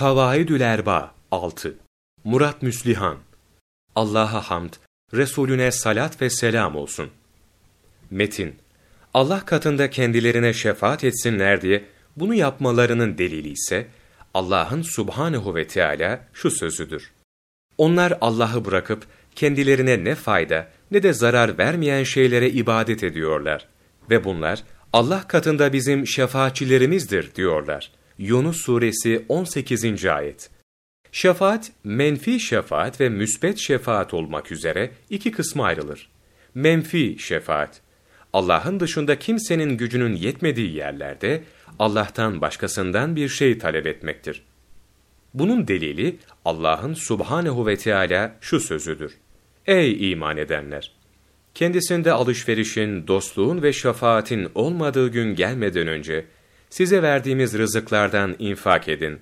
Kavaidül Erba 6 Murat Müslihan Allah'a hamd, Resulüne salat ve selam olsun. Metin Allah katında kendilerine şefaat etsinler diye bunu yapmalarının delili ise Allah'ın subhanehu ve Teala şu sözüdür. Onlar Allah'ı bırakıp kendilerine ne fayda ne de zarar vermeyen şeylere ibadet ediyorlar. Ve bunlar Allah katında bizim şefaatçilerimizdir diyorlar. Yunus suresi 18. ayet. Şefaat, menfi şefaat ve müsbet şefaat olmak üzere iki kısma ayrılır. Menfi şefaat, Allah'ın dışında kimsenin gücünün yetmediği yerlerde Allah'tan başkasından bir şey talep etmektir. Bunun delili Allah'ın subhanehu ve Teala şu sözüdür. Ey iman edenler! Kendisinde alışverişin, dostluğun ve şefaatin olmadığı gün gelmeden önce size verdiğimiz rızıklardan infak edin.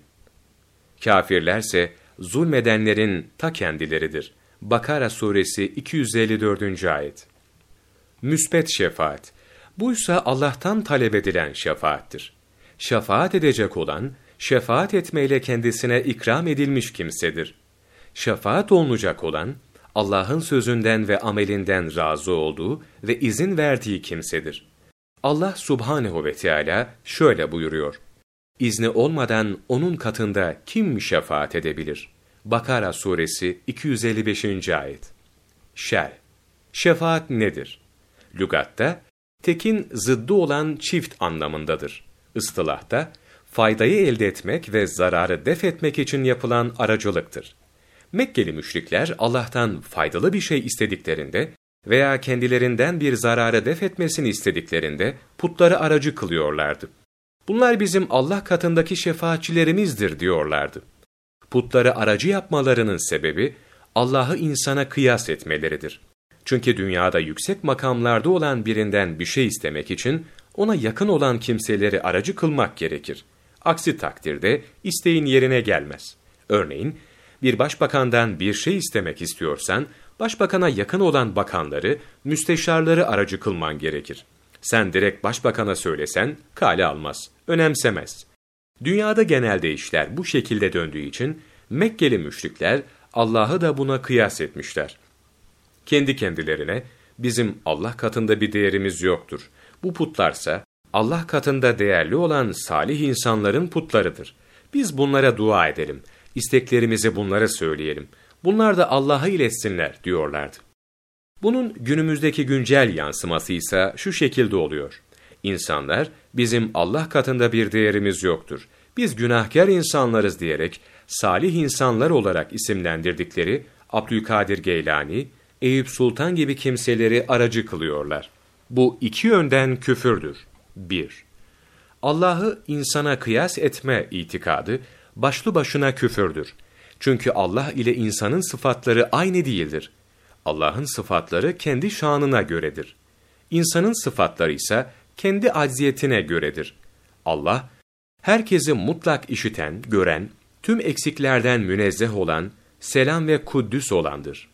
Kafirlerse zulmedenlerin ta kendileridir. Bakara suresi 254. ayet. Müsbet şefaat. Buysa Allah'tan talep edilen şefaattir. Şefaat edecek olan, şefaat etmeyle kendisine ikram edilmiş kimsedir. Şefaat olunacak olan, Allah'ın sözünden ve amelinden razı olduğu ve izin verdiği kimsedir. Allah subhanehu ve Teala şöyle buyuruyor. İzni olmadan onun katında kim şefaat edebilir? Bakara suresi 255. ayet. Şer. Şefaat nedir? Lügatta, tekin zıddı olan çift anlamındadır. Istılahta, faydayı elde etmek ve zararı def etmek için yapılan aracılıktır. Mekkeli müşrikler Allah'tan faydalı bir şey istediklerinde veya kendilerinden bir zararı def etmesini istediklerinde putları aracı kılıyorlardı. Bunlar bizim Allah katındaki şefaatçilerimizdir diyorlardı. Putları aracı yapmalarının sebebi Allah'ı insana kıyas etmeleridir. Çünkü dünyada yüksek makamlarda olan birinden bir şey istemek için ona yakın olan kimseleri aracı kılmak gerekir. Aksi takdirde isteğin yerine gelmez. Örneğin bir başbakandan bir şey istemek istiyorsan, başbakana yakın olan bakanları, müsteşarları aracı kılman gerekir. Sen direkt başbakana söylesen, kale almaz, önemsemez. Dünyada genelde işler bu şekilde döndüğü için, Mekkeli müşrikler Allah'ı da buna kıyas etmişler. Kendi kendilerine, bizim Allah katında bir değerimiz yoktur. Bu putlarsa, Allah katında değerli olan salih insanların putlarıdır. Biz bunlara dua edelim.'' isteklerimizi bunlara söyleyelim. Bunlar da Allah'a iletsinler diyorlardı. Bunun günümüzdeki güncel yansıması ise şu şekilde oluyor. İnsanlar bizim Allah katında bir değerimiz yoktur. Biz günahkar insanlarız diyerek salih insanlar olarak isimlendirdikleri Abdülkadir Geylani, Eyüp Sultan gibi kimseleri aracı kılıyorlar. Bu iki yönden küfürdür. 1. Allah'ı insana kıyas etme itikadı, başlı başına küfürdür. Çünkü Allah ile insanın sıfatları aynı değildir. Allah'ın sıfatları kendi şanına göredir. İnsanın sıfatları ise kendi acziyetine göredir. Allah, herkesi mutlak işiten, gören, tüm eksiklerden münezzeh olan, selam ve kuddüs olandır.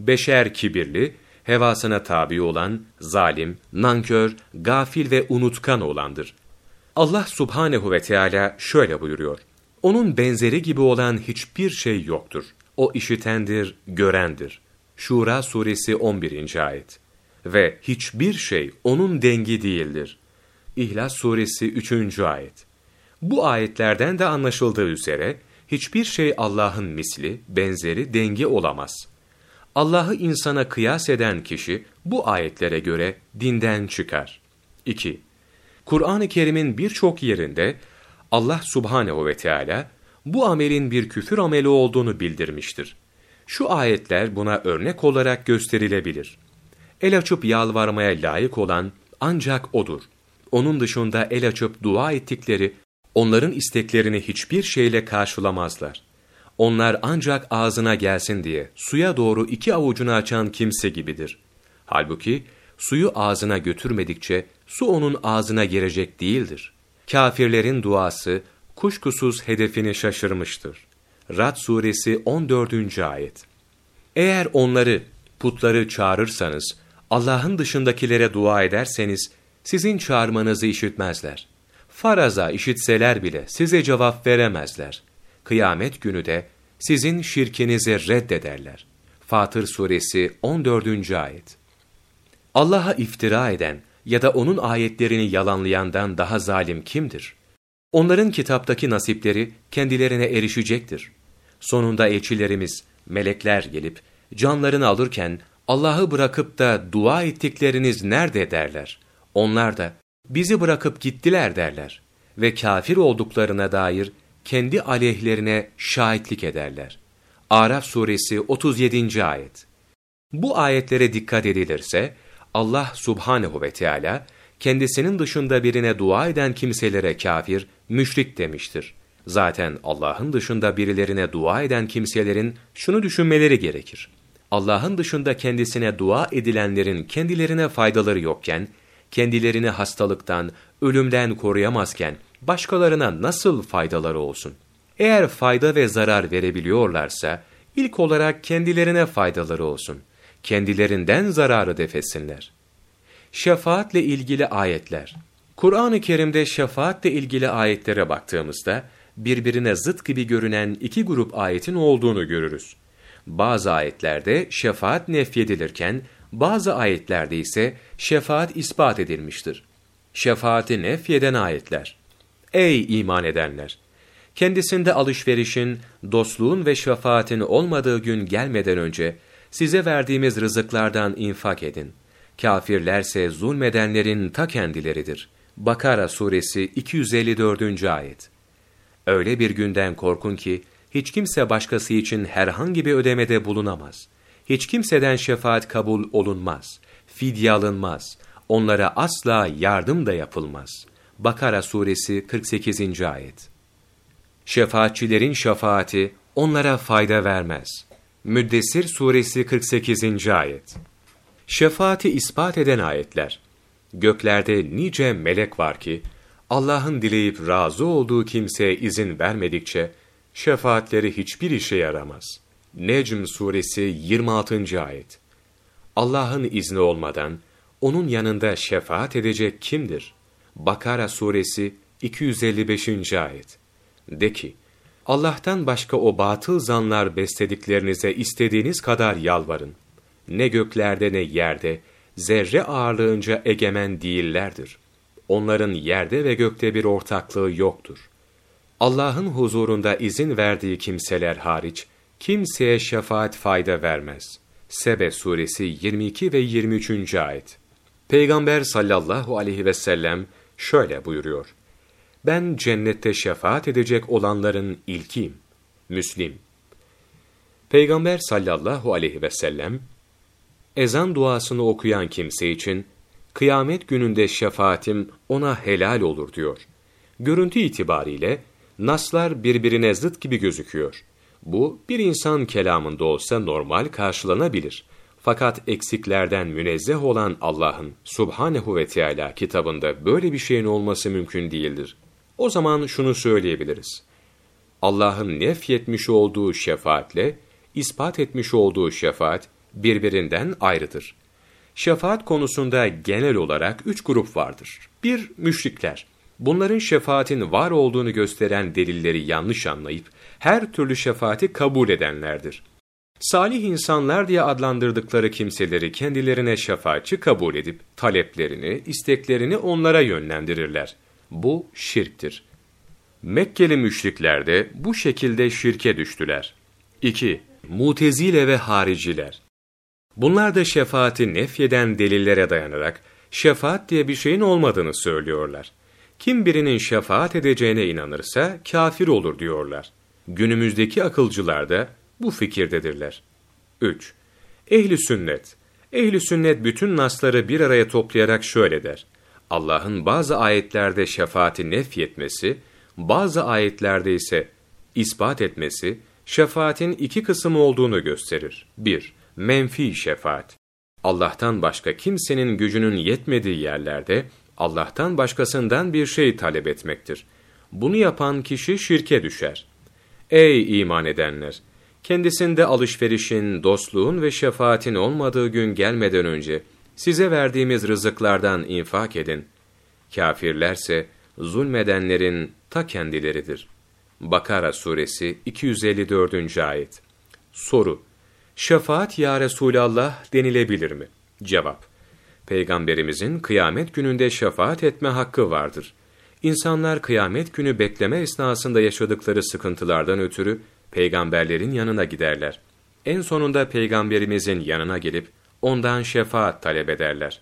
Beşer kibirli, hevasına tabi olan, zalim, nankör, gafil ve unutkan olandır. Allah subhanehu ve Teala şöyle buyuruyor. Onun benzeri gibi olan hiçbir şey yoktur. O işitendir, görendir. Şura suresi 11. ayet. Ve hiçbir şey onun dengi değildir. İhlas suresi 3. ayet. Bu ayetlerden de anlaşıldığı üzere hiçbir şey Allah'ın misli, benzeri, dengi olamaz. Allah'ı insana kıyas eden kişi bu ayetlere göre dinden çıkar. 2. Kur'an-ı Kerim'in birçok yerinde Allah subhanehu ve Teala bu amelin bir küfür ameli olduğunu bildirmiştir. Şu ayetler buna örnek olarak gösterilebilir. El açıp yalvarmaya layık olan ancak O'dur. Onun dışında el açıp dua ettikleri, onların isteklerini hiçbir şeyle karşılamazlar. Onlar ancak ağzına gelsin diye suya doğru iki avucunu açan kimse gibidir. Halbuki suyu ağzına götürmedikçe su onun ağzına girecek değildir.'' Kafirlerin duası kuşkusuz hedefini şaşırmıştır. Rad suresi 14. ayet. Eğer onları, putları çağırırsanız, Allah'ın dışındakilere dua ederseniz, sizin çağırmanızı işitmezler. Faraza işitseler bile size cevap veremezler. kıyamet günü de sizin şirkinizi reddederler. Fatır suresi 14. ayet. Allah'a iftira eden ya da onun ayetlerini yalanlayandan daha zalim kimdir? Onların kitaptaki nasipleri kendilerine erişecektir. Sonunda elçilerimiz, melekler gelip canlarını alırken Allah'ı bırakıp da dua ettikleriniz nerede derler. Onlar da bizi bırakıp gittiler derler ve kafir olduklarına dair kendi aleyhlerine şahitlik ederler. Araf suresi 37. ayet. Bu ayetlere dikkat edilirse Allah subhanehu ve Teala kendisinin dışında birine dua eden kimselere kafir, müşrik demiştir. Zaten Allah'ın dışında birilerine dua eden kimselerin şunu düşünmeleri gerekir. Allah'ın dışında kendisine dua edilenlerin kendilerine faydaları yokken, kendilerini hastalıktan, ölümden koruyamazken, başkalarına nasıl faydaları olsun? Eğer fayda ve zarar verebiliyorlarsa, ilk olarak kendilerine faydaları olsun. Kendilerinden zararı defetsinler. Şefaatle ilgili ayetler Kur'an-ı Kerim'de şefaatle ilgili ayetlere baktığımızda, birbirine zıt gibi görünen iki grup ayetin olduğunu görürüz. Bazı ayetlerde şefaat nefyedilirken, bazı ayetlerde ise şefaat ispat edilmiştir. Şefaati nefyeden ayetler. Ey iman edenler! Kendisinde alışverişin, dostluğun ve şefaatin olmadığı gün gelmeden önce, size verdiğimiz rızıklardan infak edin. Kafirlerse zulmedenlerin ta kendileridir. Bakara suresi 254. ayet. Öyle bir günden korkun ki, hiç kimse başkası için herhangi bir ödemede bulunamaz. Hiç kimseden şefaat kabul olunmaz, fidye alınmaz, onlara asla yardım da yapılmaz. Bakara suresi 48. ayet. Şefaatçilerin şefaati onlara fayda vermez. Müddessir suresi 48. ayet. Şefaati ispat eden ayetler. Göklerde nice melek var ki, Allah'ın dileyip razı olduğu kimseye izin vermedikçe, şefaatleri hiçbir işe yaramaz. Necm suresi 26. ayet. Allah'ın izni olmadan, onun yanında şefaat edecek kimdir? Bakara suresi 255. ayet. De ki, Allah'tan başka o batıl zanlar beslediklerinize istediğiniz kadar yalvarın. Ne göklerde ne yerde, zerre ağırlığınca egemen değillerdir. Onların yerde ve gökte bir ortaklığı yoktur. Allah'ın huzurunda izin verdiği kimseler hariç, kimseye şefaat fayda vermez. Sebe suresi 22 ve 23. ayet. Peygamber sallallahu aleyhi ve sellem şöyle buyuruyor. Ben cennette şefaat edecek olanların ilkiyim. Müslim. Peygamber sallallahu aleyhi ve sellem, ezan duasını okuyan kimse için, kıyamet gününde şefaatim ona helal olur diyor. Görüntü itibariyle, naslar birbirine zıt gibi gözüküyor. Bu, bir insan kelamında olsa normal karşılanabilir. Fakat eksiklerden münezzeh olan Allah'ın Subhanehu ve Teala kitabında böyle bir şeyin olması mümkün değildir. O zaman şunu söyleyebiliriz. Allah'ın nefyetmiş olduğu şefaatle, ispat etmiş olduğu şefaat birbirinden ayrıdır. Şefaat konusunda genel olarak üç grup vardır. Bir, müşrikler. Bunların şefaatin var olduğunu gösteren delilleri yanlış anlayıp, her türlü şefaati kabul edenlerdir. Salih insanlar diye adlandırdıkları kimseleri kendilerine şefaatçi kabul edip, taleplerini, isteklerini onlara yönlendirirler. Bu şirktir. Mekkeli müşrikler de bu şekilde şirke düştüler. 2. Mutezile ve hariciler. Bunlar da şefaati nefyeden delillere dayanarak şefaat diye bir şeyin olmadığını söylüyorlar. Kim birinin şefaat edeceğine inanırsa kafir olur diyorlar. Günümüzdeki akılcılar da bu fikirdedirler. 3. Ehli sünnet. Ehli sünnet bütün nasları bir araya toplayarak şöyle der. Allah'ın bazı ayetlerde şefaati nefyetmesi, bazı ayetlerde ise ispat etmesi, şefaatin iki kısım olduğunu gösterir. 1. Menfi şefaat. Allah'tan başka kimsenin gücünün yetmediği yerlerde, Allah'tan başkasından bir şey talep etmektir. Bunu yapan kişi şirke düşer. Ey iman edenler! Kendisinde alışverişin, dostluğun ve şefaatin olmadığı gün gelmeden önce, size verdiğimiz rızıklardan infak edin. Kafirlerse zulmedenlerin ta kendileridir. Bakara suresi 254. ayet. Soru: Şefaat ya Resulallah denilebilir mi? Cevap: Peygamberimizin kıyamet gününde şefaat etme hakkı vardır. İnsanlar kıyamet günü bekleme esnasında yaşadıkları sıkıntılardan ötürü peygamberlerin yanına giderler. En sonunda peygamberimizin yanına gelip ondan şefaat talep ederler.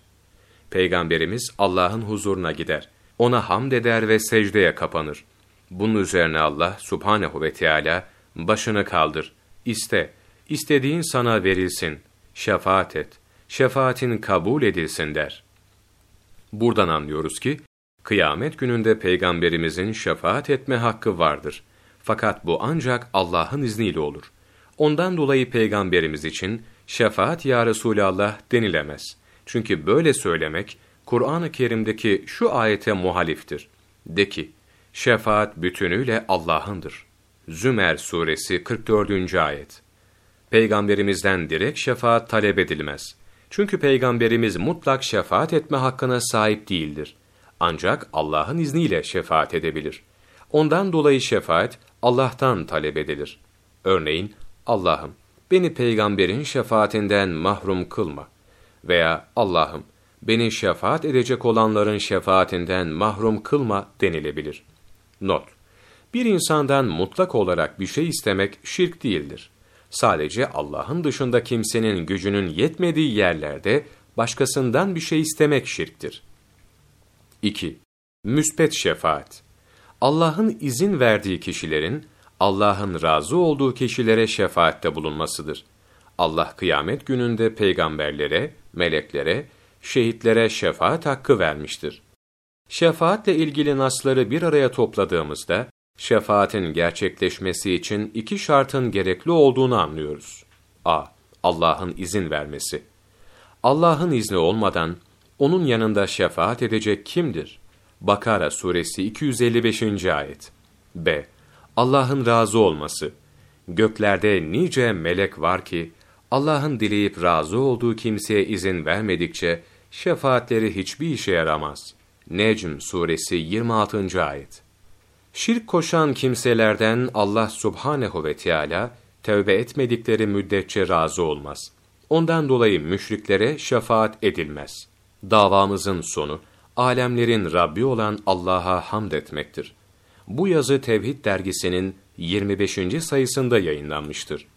Peygamberimiz Allah'ın huzuruna gider. Ona hamd eder ve secdeye kapanır. Bunun üzerine Allah subhanehu ve Teala başını kaldır, iste, istediğin sana verilsin, şefaat et, şefaatin kabul edilsin der. Buradan anlıyoruz ki, kıyamet gününde Peygamberimizin şefaat etme hakkı vardır. Fakat bu ancak Allah'ın izniyle olur. Ondan dolayı Peygamberimiz için şefaat ya Resulallah denilemez. Çünkü böyle söylemek, Kur'an-ı Kerim'deki şu ayete muhaliftir. De ki, şefaat bütünüyle Allah'ındır. Zümer suresi 44. ayet. Peygamberimizden direkt şefaat talep edilmez. Çünkü Peygamberimiz mutlak şefaat etme hakkına sahip değildir. Ancak Allah'ın izniyle şefaat edebilir. Ondan dolayı şefaat Allah'tan talep edilir. Örneğin, Allah'ım beni peygamberin şefaatinden mahrum kılma veya Allah'ım beni şefaat edecek olanların şefaatinden mahrum kılma denilebilir. Not: Bir insandan mutlak olarak bir şey istemek şirk değildir. Sadece Allah'ın dışında kimsenin gücünün yetmediği yerlerde başkasından bir şey istemek şirktir. 2. Müspet şefaat. Allah'ın izin verdiği kişilerin Allah'ın razı olduğu kişilere şefaatte bulunmasıdır. Allah kıyamet gününde peygamberlere, meleklere, şehitlere şefaat hakkı vermiştir. Şefaatle ilgili nasları bir araya topladığımızda, şefaatin gerçekleşmesi için iki şartın gerekli olduğunu anlıyoruz. a. Allah'ın izin vermesi. Allah'ın izni olmadan, onun yanında şefaat edecek kimdir? Bakara suresi 255. ayet. b. Allah'ın razı olması. Göklerde nice melek var ki, Allah'ın dileyip razı olduğu kimseye izin vermedikçe, şefaatleri hiçbir işe yaramaz. Necm suresi 26. ayet. Şirk koşan kimselerden Allah subhanehu ve Teala tövbe etmedikleri müddetçe razı olmaz. Ondan dolayı müşriklere şefaat edilmez. Davamızın sonu, alemlerin Rabbi olan Allah'a hamd etmektir. Bu yazı Tevhid dergisinin 25. sayısında yayınlanmıştır.